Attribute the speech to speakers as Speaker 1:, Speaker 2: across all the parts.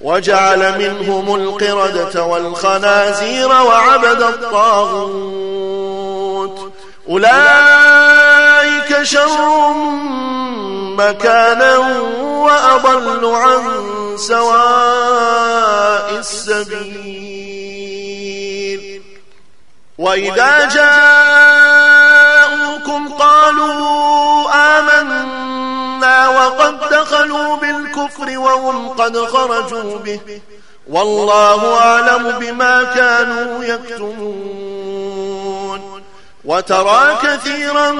Speaker 1: وجعل منهم القردة والخنازير وعبد الطاغوت. أولئك شر مكانا وأضل عن سواء السبيل. وإذا جاءوكم قد خرجوا به. والله أعلم بما كانوا يكتمون. وترى كثيرا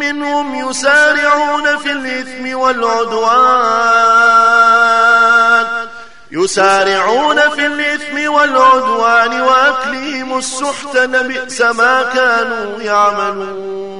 Speaker 1: منهم يسارعون في الإثم والعدوان. يسارعون في الإثم والعدوان وأكلهم السحت لبئس ما كانوا يعملون.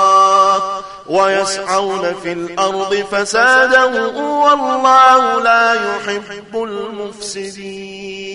Speaker 1: ويسعون في الأرض فسادا والله لا يحب المفسدين.